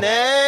now.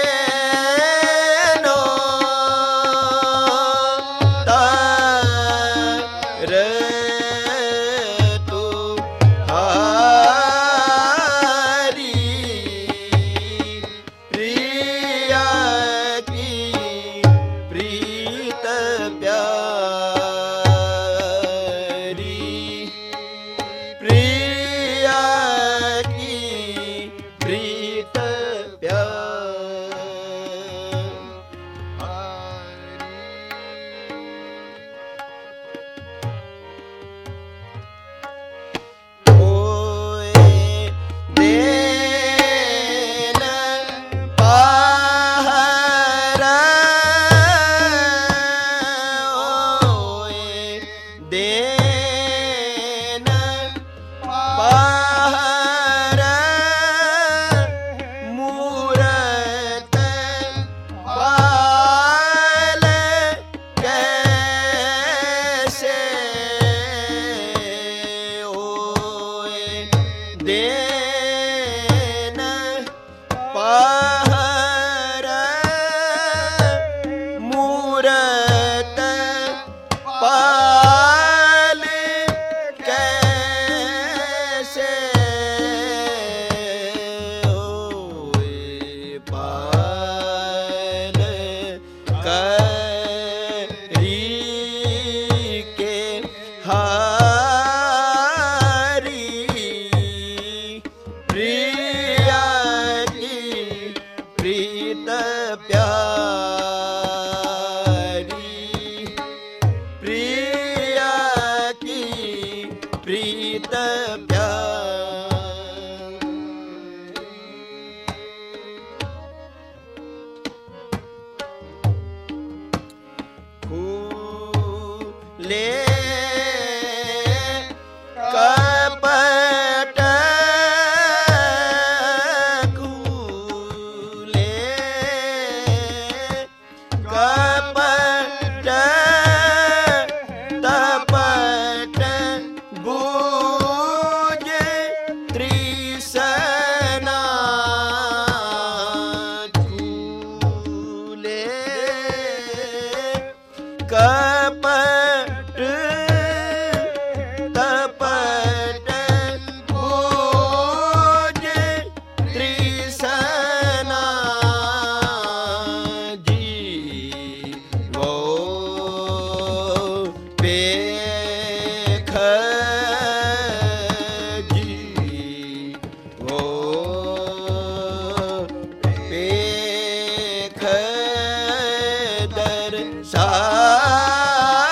ਸਾਰੀ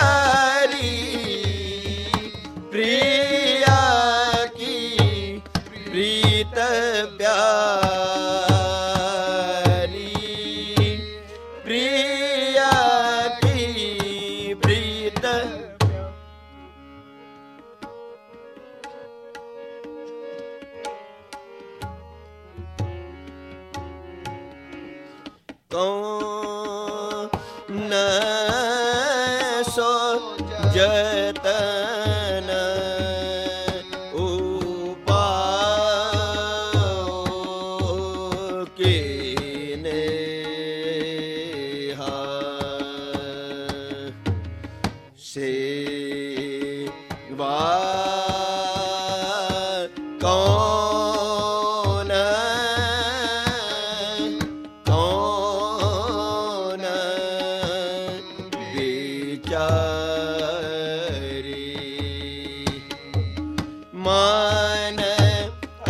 ਪ੍ਰਿਆ ਕੀ ਪ੍ਰੀਤ ਪਿਆਰੀ ਨਾ ਜਤਨ ਉਪਾਉ ਮਨ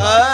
ਆ।